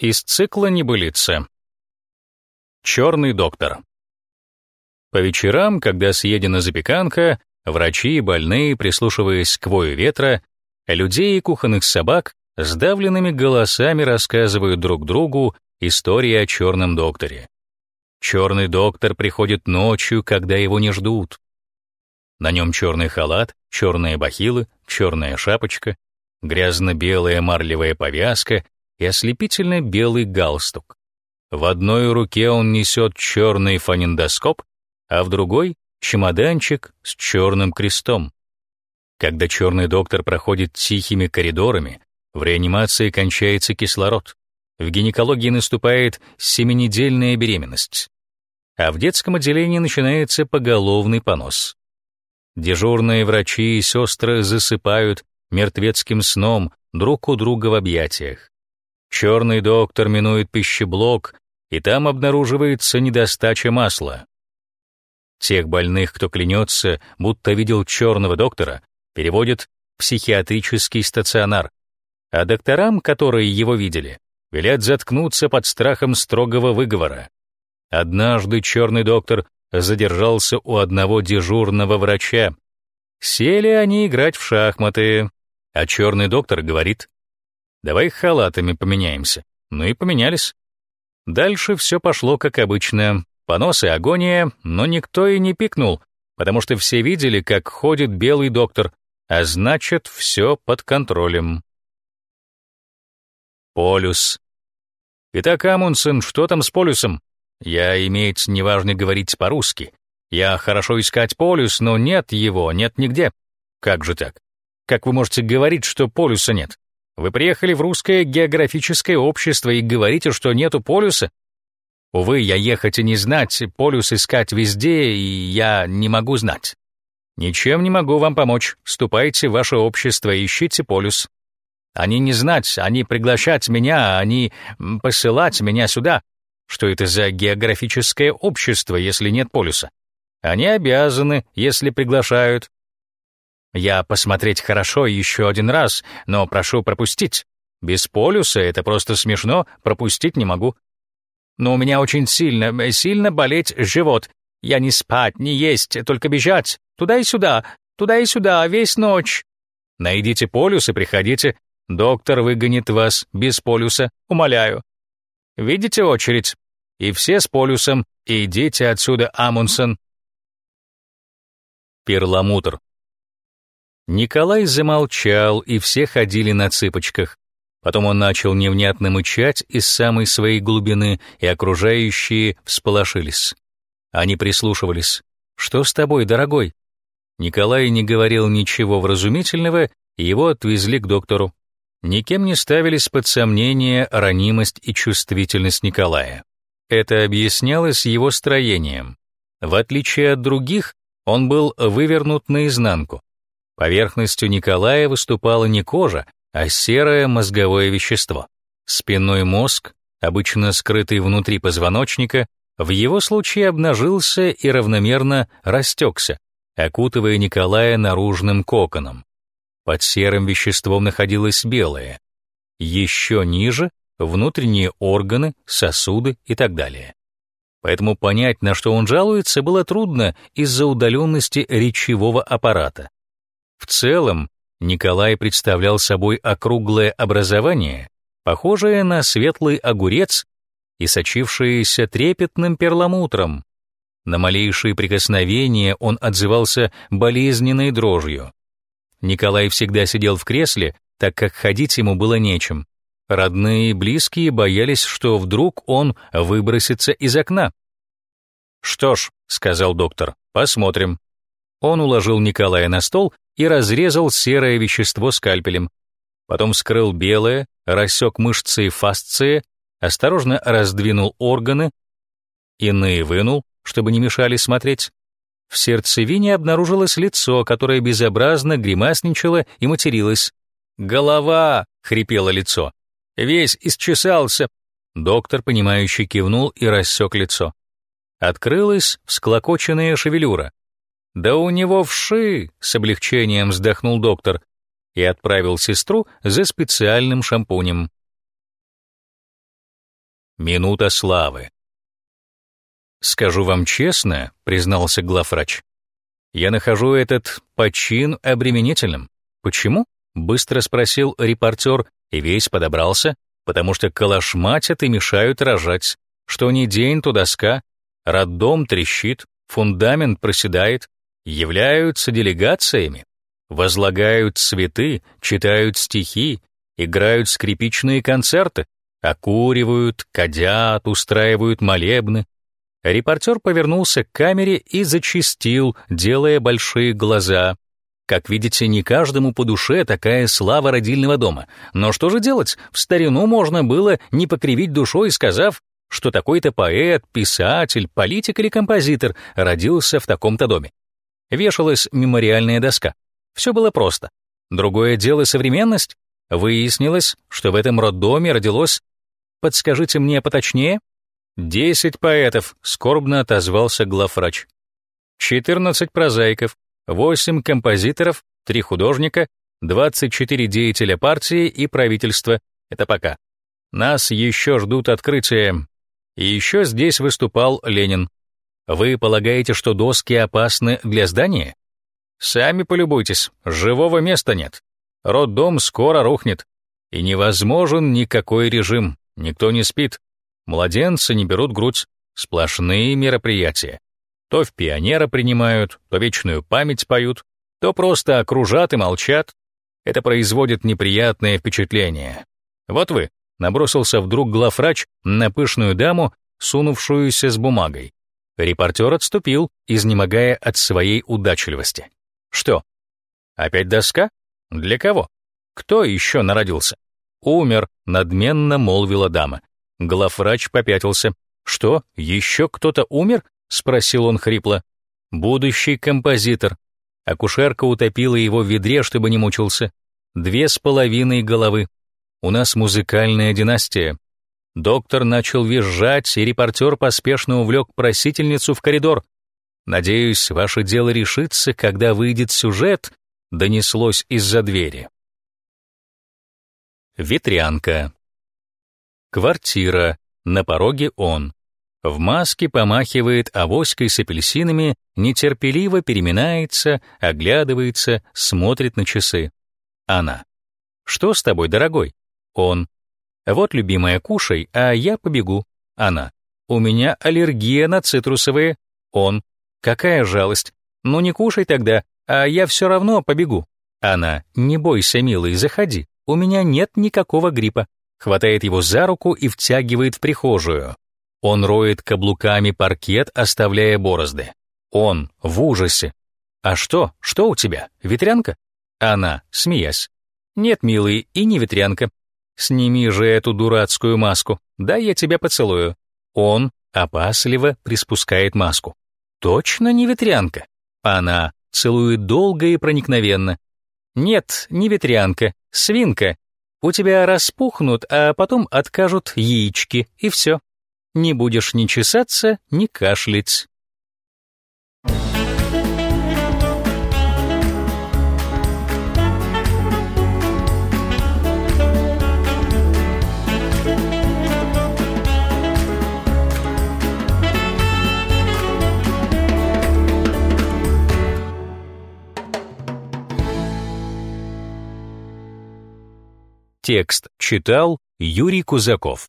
Из цикла «Небылица». Черный доктор. По вечерам, когда съедена запеканка, врачи и больные, прислушиваясь к вою ветра, людей и кухонных собак сдавленными голосами рассказывают друг другу истории о черном докторе. Черный доктор приходит ночью, когда его не ждут. На нем черный халат, черные бахилы, черная шапочка, грязно-белая марлевая повязка и ослепительно белый галстук. В одной руке он несет черный фонендоскоп, а в другой — чемоданчик с черным крестом. Когда черный доктор проходит тихими коридорами, в реанимации кончается кислород, в гинекологии наступает семинедельная беременность, а в детском отделении начинается поголовный понос. Дежурные врачи и сестры засыпают мертвецким сном друг у друга в объятиях. Черный доктор минует пищеблок, и там обнаруживается недостача масла. Тех больных, кто клянется, будто видел черного доктора, переводят в психиатрический стационар, а докторам, которые его видели, велят заткнуться под страхом строгого выговора. Однажды черный доктор задержался у одного дежурного врача. Сели они играть в шахматы, а черный доктор говорит, Давай халатами поменяемся. Ну и поменялись. Дальше все пошло как обычно. Понос и агония, но никто и не пикнул, потому что все видели, как ходит белый доктор, а значит, все под контролем. Полюс. Итак, Амундсен, что там с полюсом? Я иметь неважно говорить по-русски. Я хорошо искать полюс, но нет его, нет нигде. Как же так? Как вы можете говорить, что полюса нет? Вы приехали в русское географическое общество и говорите, что нету полюса? Увы, я ехать и не знать, полюс искать везде, и я не могу знать. Ничем не могу вам помочь. Ступайте в ваше общество, ищите полюс. Они не знать, они приглашать меня, они посылать меня сюда. Что это за географическое общество, если нет полюса? Они обязаны, если приглашают. Я посмотреть хорошо еще один раз, но прошу пропустить. Без полюса это просто смешно, пропустить не могу. Но у меня очень сильно, сильно болеть живот. Я не спать, не есть, только бежать. Туда и сюда, туда и сюда, весь ночь. Найдите полюс и приходите. Доктор выгонит вас без полюса, умоляю. Видите очередь? И все с полюсом. Идите отсюда, Амундсен. Перламутр. Николай замолчал, и все ходили на цыпочках. Потом он начал невнятно мычать из самой своей глубины, и окружающие всполошились. Они прислушивались. «Что с тобой, дорогой?» Николай не говорил ничего вразумительного, и его отвезли к доктору. Никем не ставились под сомнение ранимость и чувствительность Николая. Это объяснялось его строением. В отличие от других, он был вывернут наизнанку. Поверхностью Николая выступала не кожа, а серое мозговое вещество. Спинной мозг, обычно скрытый внутри позвоночника, в его случае обнажился и равномерно растекся, окутывая Николая наружным коконом. Под серым веществом находилось белое. Еще ниже — внутренние органы, сосуды и так далее. Поэтому понять, на что он жалуется, было трудно из-за удаленности речевого аппарата. В целом, Николай представлял собой округлое образование, похожее на светлый огурец и сочившееся трепетным перламутром. На малейшие прикосновения он отзывался болезненной дрожью. Николай всегда сидел в кресле, так как ходить ему было нечем. Родные и близкие боялись, что вдруг он выбросится из окна. «Что ж», — сказал доктор, — «посмотрим». Он уложил Николая на стол и разрезал серое вещество скальпелем. Потом вскрыл белое, рассек мышцы и фасции, осторожно раздвинул органы, иные вынул, чтобы не мешали смотреть. В сердцевине обнаружилось лицо, которое безобразно гримасничало и материлось. «Голова!» — хрипело лицо. «Весь исчесался!» Доктор, понимающий, кивнул и рассек лицо. Открылась всклокоченная шевелюра. «Да у него вши!» — с облегчением вздохнул доктор и отправил сестру за специальным шампунем. Минута славы. «Скажу вам честно», — признался главврач, «я нахожу этот почин обременительным. Почему?» — быстро спросил репортер и весь подобрался, потому что калашматят и мешают рожать. Что ни день, то доска, роддом трещит, фундамент проседает, являются делегациями, возлагают цветы, читают стихи, играют скрипичные концерты, окуривают, кадят, устраивают молебны. Репортер повернулся к камере и зачистил, делая большие глаза. Как видите, не каждому по душе такая слава родильного дома. Но что же делать? В старину можно было не покривить душой, сказав, что такой-то поэт, писатель, политик или композитор родился в таком-то доме. Вешалась мемориальная доска. Все было просто. Другое дело современность. Выяснилось, что в этом роддоме родилось Подскажите мне поточнее?» «Десять поэтов», — скорбно отозвался главврач. «Четырнадцать прозаиков, восемь композиторов, три художника, двадцать четыре деятеля партии и правительства. Это пока. Нас еще ждут открытия. И еще здесь выступал Ленин. Вы полагаете, что доски опасны для здания? Сами полюбуйтесь, живого места нет. Роддом скоро рухнет. И невозможен никакой режим. Никто не спит. Младенцы не берут грудь. Сплошные мероприятия. То в пионера принимают, то вечную память поют, то просто окружат и молчат. Это производит неприятное впечатление. Вот вы, набросился вдруг главврач на пышную даму, сунувшуюся с бумагой. Репортер отступил, изнемогая от своей удачливости. Что? Опять доска? Для кого? Кто еще народился? «Умер», — надменно молвила дама. Главврач попятился. «Что, еще кто-то умер?» — спросил он хрипло. «Будущий композитор». Акушерка утопила его в ведре, чтобы не мучился. Две с половиной головы. У нас музыкальная династия. Доктор начал визжать, и репортер поспешно увлек просительницу в коридор. «Надеюсь, ваше дело решится, когда выйдет сюжет», донеслось из-за двери. Ветрянка. Квартира. На пороге он. В маске помахивает авоськой с апельсинами, нетерпеливо переминается, оглядывается, смотрит на часы. Она. «Что с тобой, дорогой?» Он. «Вот, любимая, кушай, а я побегу». Она. «У меня аллергия на цитрусовые». Он. «Какая жалость. Ну не кушай тогда, а я все равно побегу». Она. «Не бойся, милый, заходи» у меня нет никакого гриппа. Хватает его за руку и втягивает в прихожую. Он роет каблуками паркет, оставляя борозды. Он в ужасе. «А что? Что у тебя? Ветрянка?» Она, смеясь. «Нет, милый, и не ветрянка. Сними же эту дурацкую маску. Да, я тебя поцелую». Он опасливо приспускает маску. «Точно не ветрянка?» Она целует долго и проникновенно. «Нет, не ветрянка. Свинка, у тебя распухнут, а потом откажут яички, и все. Не будешь ни чесаться, ни кашлять. Текст читал Юрий Кузаков.